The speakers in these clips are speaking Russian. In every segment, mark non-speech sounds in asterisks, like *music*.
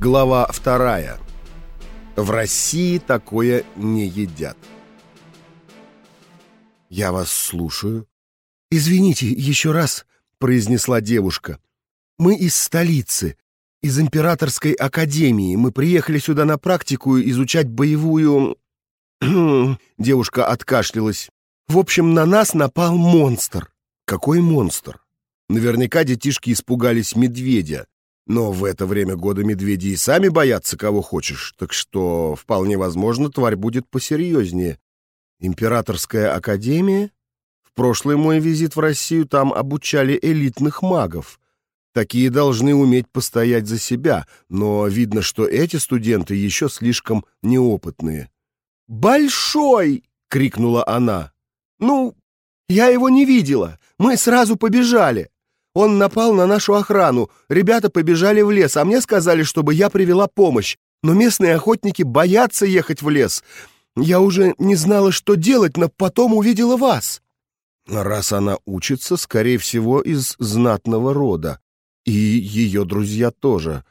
Глава вторая. В России такое не едят. «Я вас слушаю». «Извините, еще раз», — произнесла девушка. «Мы из столицы, из Императорской академии. Мы приехали сюда на практику изучать боевую...» *clears throat* Девушка откашлялась. «В общем, на нас напал монстр». «Какой монстр?» Наверняка детишки испугались медведя. Но в это время года медведи и сами боятся кого хочешь, так что, вполне возможно, тварь будет посерьезнее. Императорская академия? В прошлый мой визит в Россию там обучали элитных магов. Такие должны уметь постоять за себя, но видно, что эти студенты еще слишком неопытные. «Большой!» — крикнула она. «Ну, я его не видела. Мы сразу побежали. Он напал на нашу охрану. Ребята побежали в лес, а мне сказали, чтобы я привела помощь. Но местные охотники боятся ехать в лес. Я уже не знала, что делать, но потом увидела вас». Раз она учится, скорее всего, из знатного рода. И ее друзья тоже.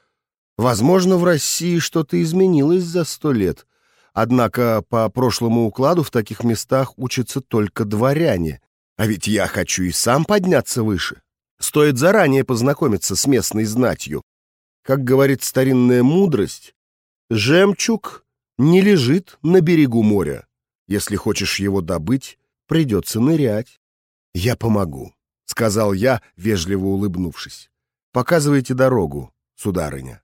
Возможно, в России что-то изменилось за сто лет. Однако по прошлому укладу в таких местах учатся только дворяне. А ведь я хочу и сам подняться выше. Стоит заранее познакомиться с местной знатью. Как говорит старинная мудрость, жемчуг не лежит на берегу моря. Если хочешь его добыть, придется нырять. Я помогу, — сказал я, вежливо улыбнувшись. Показывайте дорогу, сударыня.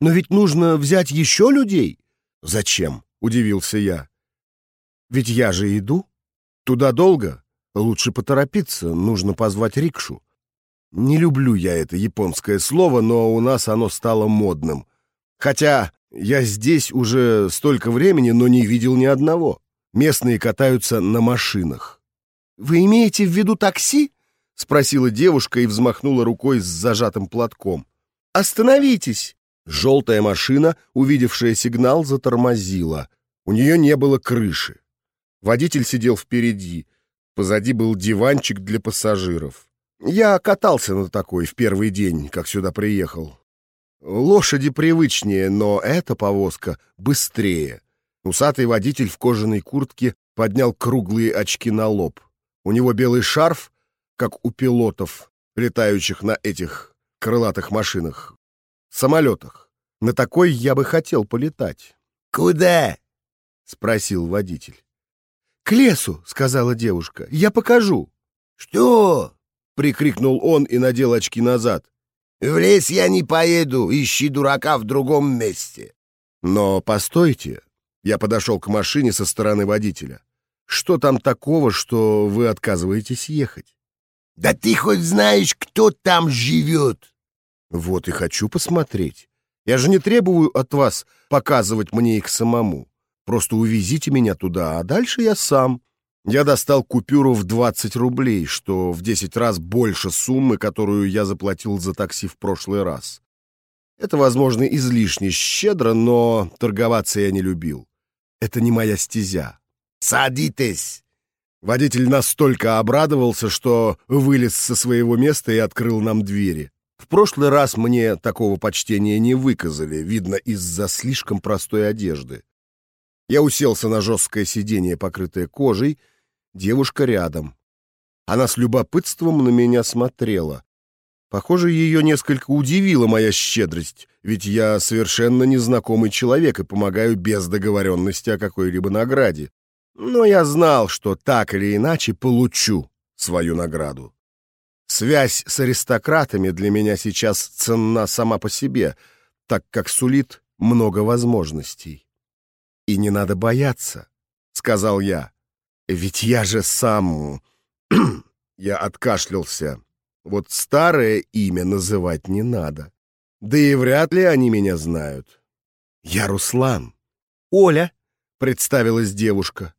Но ведь нужно взять еще людей. Зачем? — удивился я. Ведь я же иду. Туда долго. Лучше поторопиться, нужно позвать рикшу. Не люблю я это японское слово, но у нас оно стало модным. Хотя я здесь уже столько времени, но не видел ни одного. Местные катаются на машинах. «Вы имеете в виду такси?» — спросила девушка и взмахнула рукой с зажатым платком. «Остановитесь!» Желтая машина, увидевшая сигнал, затормозила. У нее не было крыши. Водитель сидел впереди. Позади был диванчик для пассажиров. Я катался на такой в первый день, как сюда приехал. Лошади привычнее, но эта повозка быстрее. Усатый водитель в кожаной куртке поднял круглые очки на лоб. У него белый шарф, как у пилотов, летающих на этих крылатых машинах, самолетах. На такой я бы хотел полетать. «Куда?» — спросил водитель. «К лесу», — сказала девушка. «Я покажу». «Что?» — прикрикнул он и надел очки назад. «В лес я не поеду, ищи дурака в другом месте». «Но постойте». Я подошел к машине со стороны водителя. «Что там такого, что вы отказываетесь ехать?» «Да ты хоть знаешь, кто там живет?» «Вот и хочу посмотреть. Я же не требую от вас показывать мне их самому. Просто увезите меня туда, а дальше я сам». Я достал купюру в 20 рублей, что в 10 раз больше суммы, которую я заплатил за такси в прошлый раз. Это, возможно, излишне щедро, но торговаться я не любил. Это не моя стезя. «Садитесь!» Водитель настолько обрадовался, что вылез со своего места и открыл нам двери. В прошлый раз мне такого почтения не выказали, видно, из-за слишком простой одежды. Я уселся на жесткое сиденье, покрытое кожей, девушка рядом. Она с любопытством на меня смотрела. Похоже, ее несколько удивила моя щедрость, ведь я совершенно незнакомый человек и помогаю без договоренности о какой-либо награде. Но я знал, что так или иначе получу свою награду. Связь с аристократами для меня сейчас ценна сама по себе, так как сулит много возможностей. «И не надо бояться», — сказал я. Ведь я же сам... *clears throat* я откашлялся. Вот старое имя называть не надо. Да и вряд ли они меня знают. Я Руслан. Оля, представилась девушка.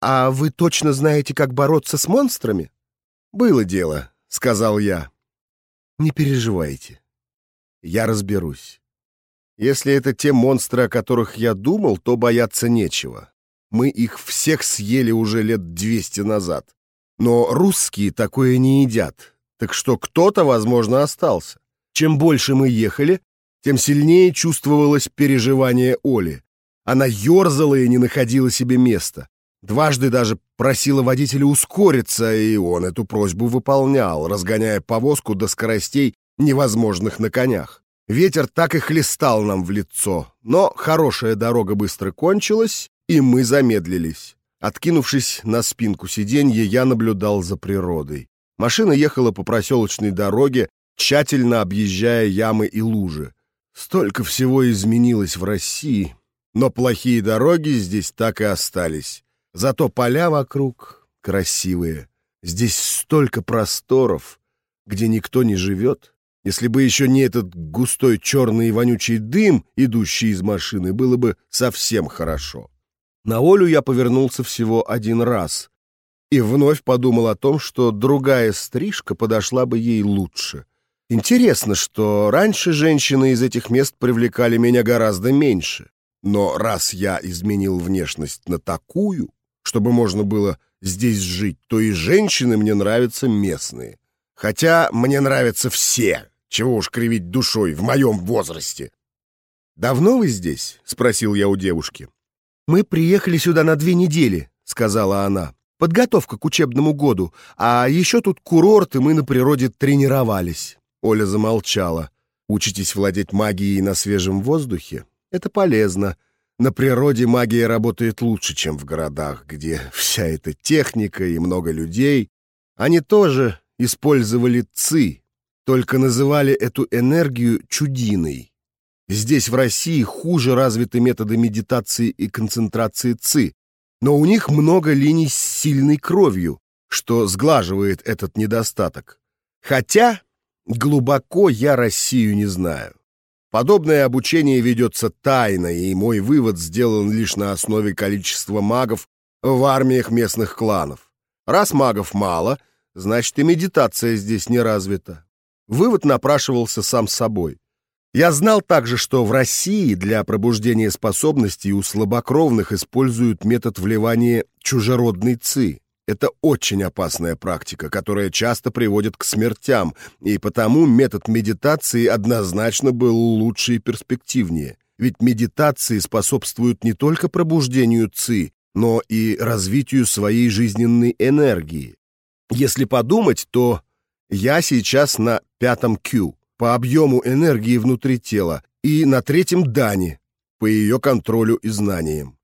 А вы точно знаете, как бороться с монстрами? Было дело, сказал я. Не переживайте. Я разберусь. Если это те монстры, о которых я думал, то бояться нечего. Мы их всех съели уже лет двести назад. Но русские такое не едят, так что кто-то, возможно, остался. Чем больше мы ехали, тем сильнее чувствовалось переживание Оли. Она ерзала и не находила себе места. Дважды даже просила водителя ускориться, и он эту просьбу выполнял, разгоняя повозку до скоростей, невозможных на конях. Ветер так и хлестал нам в лицо, но хорошая дорога быстро кончилась, и мы замедлились. Откинувшись на спинку сиденья, я наблюдал за природой. Машина ехала по проселочной дороге, тщательно объезжая ямы и лужи. Столько всего изменилось в России, но плохие дороги здесь так и остались. Зато поля вокруг красивые. Здесь столько просторов, где никто не живет. Если бы еще не этот густой черный и вонючий дым, идущий из машины, было бы совсем хорошо. На Олю я повернулся всего один раз и вновь подумал о том, что другая стрижка подошла бы ей лучше. Интересно, что раньше женщины из этих мест привлекали меня гораздо меньше. Но раз я изменил внешность на такую, чтобы можно было здесь жить, то и женщины мне нравятся местные. Хотя мне нравятся все, чего уж кривить душой в моем возрасте. «Давно вы здесь?» — спросил я у девушки. «Мы приехали сюда на две недели», — сказала она. «Подготовка к учебному году, а еще тут курорт, и мы на природе тренировались». Оля замолчала. «Учитесь владеть магией на свежем воздухе? Это полезно. На природе магия работает лучше, чем в городах, где вся эта техника и много людей. Они тоже использовали ци, только называли эту энергию чудиной. Здесь, в России, хуже развиты методы медитации и концентрации ЦИ, но у них много линий с сильной кровью, что сглаживает этот недостаток. Хотя глубоко я Россию не знаю. Подобное обучение ведется тайно, и мой вывод сделан лишь на основе количества магов в армиях местных кланов. Раз магов мало, значит и медитация здесь не развита. Вывод напрашивался сам собой. Я знал также, что в России для пробуждения способностей у слабокровных используют метод вливания чужеродной ци. Это очень опасная практика, которая часто приводит к смертям, и потому метод медитации однозначно был лучше и перспективнее. Ведь медитации способствуют не только пробуждению ци, но и развитию своей жизненной энергии. Если подумать, то я сейчас на пятом Q по объему энергии внутри тела и на третьем Дане по ее контролю и знаниям.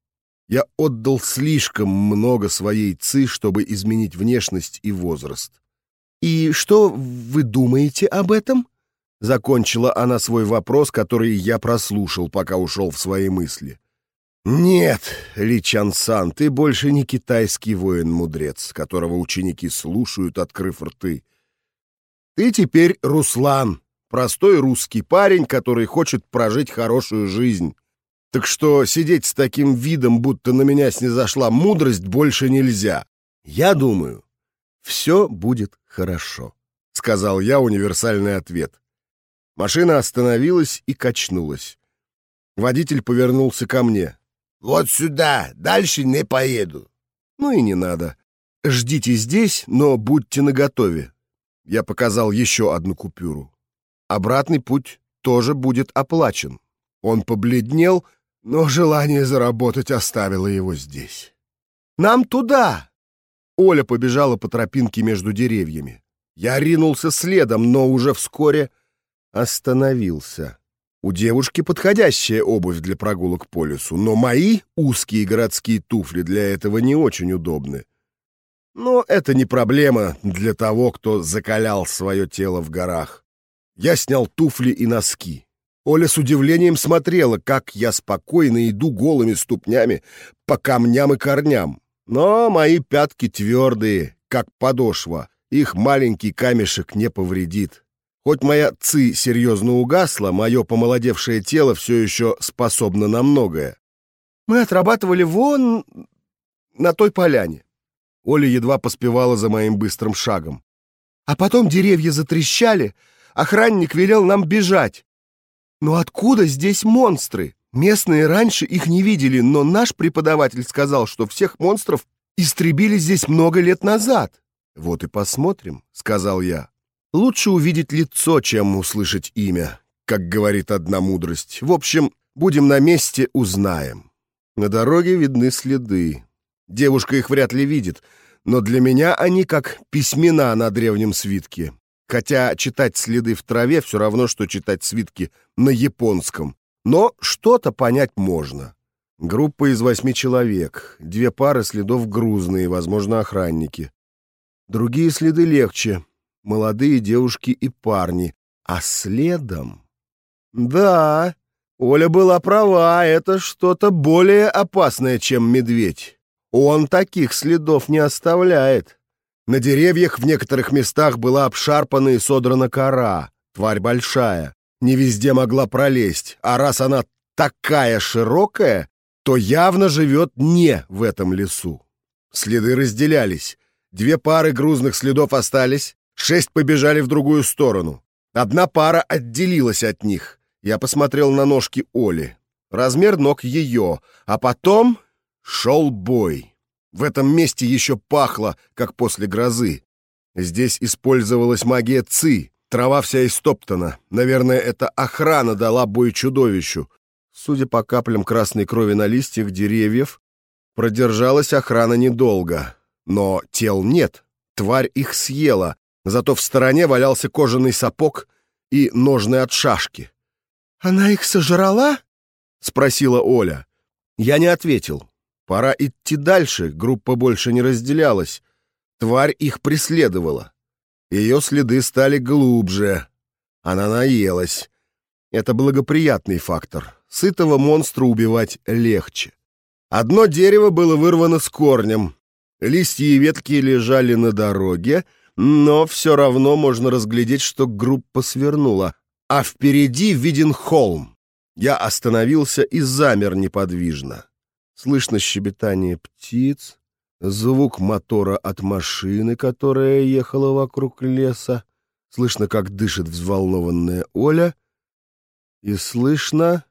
Я отдал слишком много своей ЦИ, чтобы изменить внешность и возраст. «И что вы думаете об этом?» Закончила она свой вопрос, который я прослушал, пока ушел в свои мысли. «Нет, Ли Чан-сан, ты больше не китайский воин-мудрец, которого ученики слушают, открыв рты. Ты теперь Руслан, простой русский парень, который хочет прожить хорошую жизнь. Так что сидеть с таким видом, будто на меня снизошла мудрость, больше нельзя. Я думаю, все будет хорошо, — сказал я универсальный ответ. Машина остановилась и качнулась. Водитель повернулся ко мне. «Вот сюда, дальше не поеду». «Ну и не надо. Ждите здесь, но будьте наготове. Я показал еще одну купюру. Обратный путь тоже будет оплачен. Он побледнел, но желание заработать оставило его здесь. «Нам туда!» Оля побежала по тропинке между деревьями. Я ринулся следом, но уже вскоре остановился. У девушки подходящая обувь для прогулок по лесу, но мои узкие городские туфли для этого не очень удобны. Но это не проблема для того, кто закалял свое тело в горах. Я снял туфли и носки. Оля с удивлением смотрела, как я спокойно иду голыми ступнями по камням и корням. Но мои пятки твердые, как подошва, их маленький камешек не повредит. Хоть моя ци серьезно угасла, мое помолодевшее тело все еще способно на многое. Мы отрабатывали вон на той поляне. Оля едва поспевала за моим быстрым шагом. А потом деревья затрещали, охранник велел нам бежать. Но откуда здесь монстры? Местные раньше их не видели, но наш преподаватель сказал, что всех монстров истребили здесь много лет назад. Вот и посмотрим, сказал я. Лучше увидеть лицо, чем услышать имя. как говорит одна мудрость. В общем, будем на месте, узнаем. На дороге видны следы. Девушка их вряд ли видит, но для меня они как письмена на древнем свитке. Хотя читать следы в траве все равно, что читать свитки на японском. Но что-то понять можно. Группа из восьми человек, две пары следов грузные, возможно, охранники. Другие следы легче, молодые девушки и парни. А следом... Да, Оля была права, это что-то более опасное, чем медведь. Он таких следов не оставляет. На деревьях в некоторых местах была обшарпана и содрана кора. Тварь большая, не везде могла пролезть, а раз она такая широкая, то явно живет не в этом лесу. Следы разделялись. Две пары грузных следов остались, шесть побежали в другую сторону. Одна пара отделилась от них. Я посмотрел на ножки Оли. Размер ног ее, а потом шел бой. В этом месте еще пахло, как после грозы. Здесь использовалась магия Ци. Трава вся истоптана. Наверное, это охрана дала бой чудовищу. Судя по каплям красной крови на листьях деревьев, продержалась охрана недолго. Но тел нет, тварь их съела, зато в стороне валялся кожаный сапог и ножны от шашки. «Она их сожрала?» — спросила Оля. Я не ответил. Пора идти дальше, группа больше не разделялась. Тварь их преследовала. Ее следы стали глубже. Она наелась. Это благоприятный фактор сытого монстра убивать легче. Одно дерево было вырвано с корнем. Листья и ветки лежали на дороге, но все равно можно разглядеть, что группа свернула. А впереди виден холм. Я остановился и замер неподвижно. Слышно щебетание птиц, звук мотора от машины, которая ехала вокруг леса. Слышно, как дышит взволнованная Оля. И слышно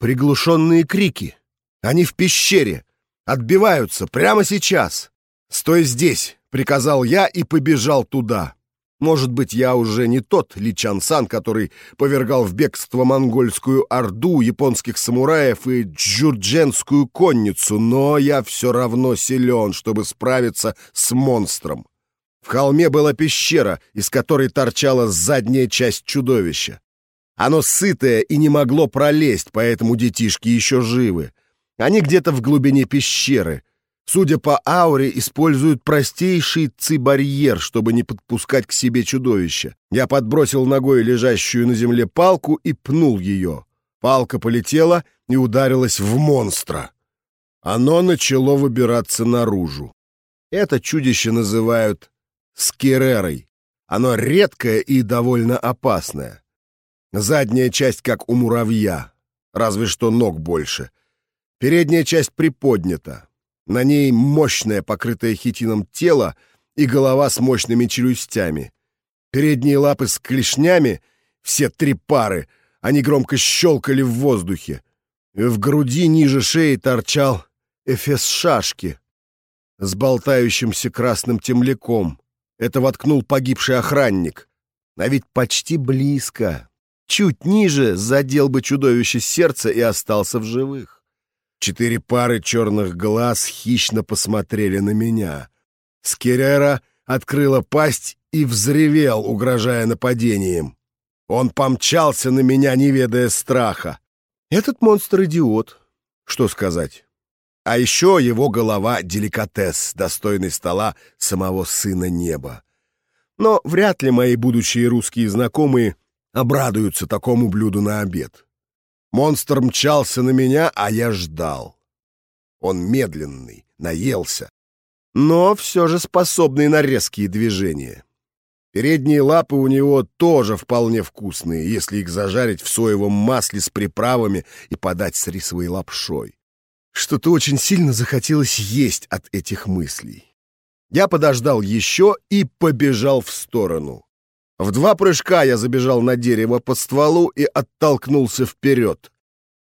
Приглушенные крики. Они в пещере. Отбиваются прямо сейчас. «Стой здесь!» — приказал я и побежал туда. Может быть, я уже не тот Ли Чан Сан, который повергал в бегство монгольскую орду, японских самураев и джурдженскую конницу, но я все равно силен, чтобы справиться с монстром. В холме была пещера, из которой торчала задняя часть чудовища. Оно сытое и не могло пролезть, поэтому детишки еще живы. Они где-то в глубине пещеры. Судя по ауре, используют простейший ци-барьер, чтобы не подпускать к себе чудовище. Я подбросил ногой лежащую на земле палку и пнул ее. Палка полетела и ударилась в монстра. Оно начало выбираться наружу. Это чудище называют скерерой. Оно редкое и довольно опасное. Задняя часть как у муравья, разве что ног больше. Передняя часть приподнята. На ней мощное, покрытое хитином тело и голова с мощными челюстями. Передние лапы с клешнями, все три пары, они громко щелкали в воздухе. В груди ниже шеи торчал эфес шашки с болтающимся красным темляком. Это воткнул погибший охранник. А ведь почти близко. Чуть ниже задел бы чудовище сердце и остался в живых. Четыре пары черных глаз хищно посмотрели на меня. Скерера открыла пасть и взревел, угрожая нападением. Он помчался на меня, не ведая страха. Этот монстр идиот. Что сказать? А еще его голова — деликатес, достойный стола самого сына неба. Но вряд ли мои будущие русские знакомые обрадуются такому блюду на обед. Монстр мчался на меня, а я ждал. Он медленный, наелся, но все же способный на резкие движения. Передние лапы у него тоже вполне вкусные, если их зажарить в соевом масле с приправами и подать с рисовой лапшой. Что-то очень сильно захотелось есть от этих мыслей. Я подождал еще и побежал в сторону. В два прыжка я забежал на дерево по стволу и оттолкнулся вперед.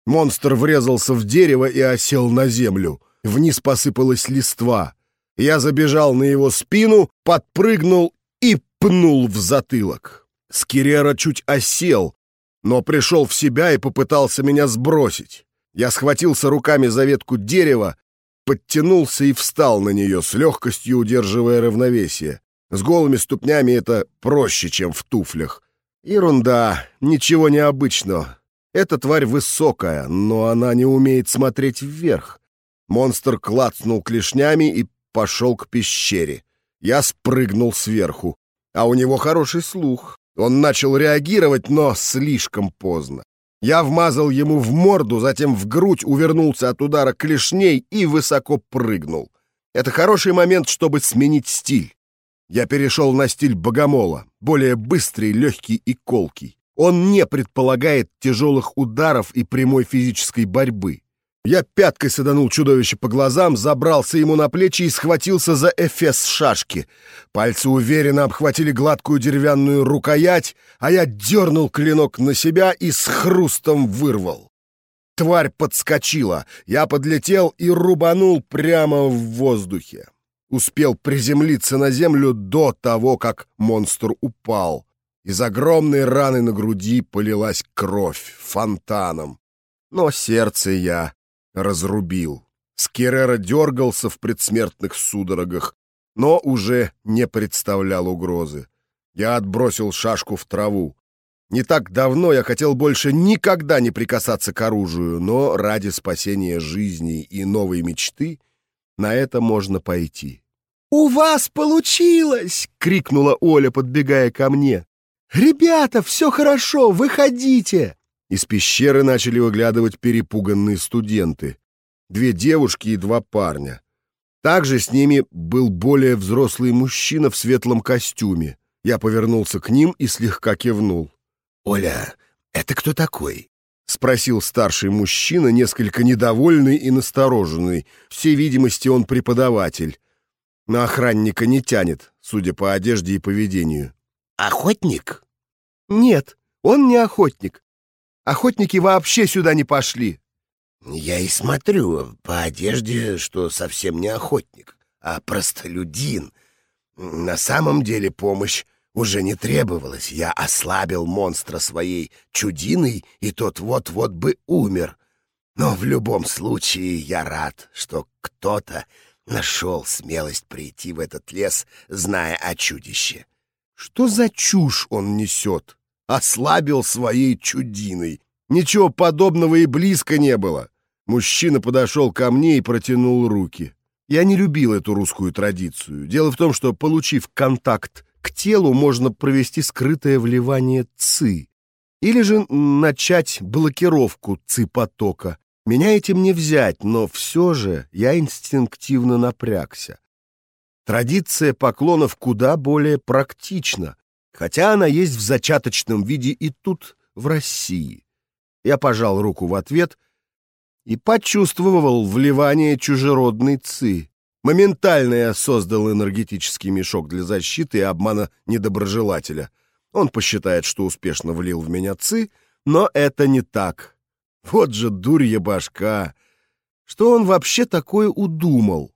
Монстр врезался в дерево и осел на землю. Вниз посыпалась листва. Я забежал на его спину, подпрыгнул и пнул в затылок. Скирера чуть осел, но пришел в себя и попытался меня сбросить. Я схватился руками за ветку дерева, подтянулся и встал на нее, с легкостью удерживая равновесие. С голыми ступнями это проще, чем в туфлях. Ерунда, ничего необычного. Эта тварь высокая, но она не умеет смотреть вверх. Монстр клацнул клешнями и пошел к пещере. Я спрыгнул сверху. А у него хороший слух. Он начал реагировать, но слишком поздно. Я вмазал ему в морду, затем в грудь, увернулся от удара клешней и высоко прыгнул. Это хороший момент, чтобы сменить стиль. Я перешел на стиль богомола, более быстрый, легкий и колкий. Он не предполагает тяжелых ударов и прямой физической борьбы. Я пяткой саданул чудовище по глазам, забрался ему на плечи и схватился за эфес шашки. Пальцы уверенно обхватили гладкую деревянную рукоять, а я дернул клинок на себя и с хрустом вырвал. Тварь подскочила, я подлетел и рубанул прямо в воздухе. Успел приземлиться на землю до того, как монстр упал. Из огромной раны на груди полилась кровь фонтаном. Но сердце я разрубил. Скерера дергался в предсмертных судорогах, но уже не представлял угрозы. Я отбросил шашку в траву. Не так давно я хотел больше никогда не прикасаться к оружию, но ради спасения жизни и новой мечты на это можно пойти. «У вас получилось!» — крикнула Оля, подбегая ко мне. «Ребята, все хорошо, выходите!» Из пещеры начали выглядывать перепуганные студенты. Две девушки и два парня. Также с ними был более взрослый мужчина в светлом костюме. Я повернулся к ним и слегка кивнул. «Оля, это кто такой?» — спросил старший мужчина, несколько недовольный и настороженный. Всей видимости, он преподаватель. На охранника не тянет, судя по одежде и поведению. «Охотник?» «Нет, он не охотник. Охотники вообще сюда не пошли. Я и смотрю по одежде, что совсем не охотник, а простолюдин. На самом деле помощь уже не требовалась. Я ослабил монстра своей чудиной, и тот вот-вот бы умер. Но в любом случае я рад, что кто-то нашел смелость прийти в этот лес, зная о чудище. Что за чушь он несет? ослабил своей чудиной. Ничего подобного и близко не было. Мужчина подошел ко мне и протянул руки. Я не любил эту русскую традицию. Дело в том, что, получив контакт к телу, можно провести скрытое вливание ЦИ. Или же начать блокировку ЦИ-потока. Меня этим не взять, но все же я инстинктивно напрягся. Традиция поклонов куда более практична, хотя она есть в зачаточном виде и тут, в России. Я пожал руку в ответ и почувствовал вливание чужеродной ци. Моментально я создал энергетический мешок для защиты и обмана недоброжелателя. Он посчитает, что успешно влил в меня ци, но это не так. Вот же дурья башка! Что он вообще такое удумал?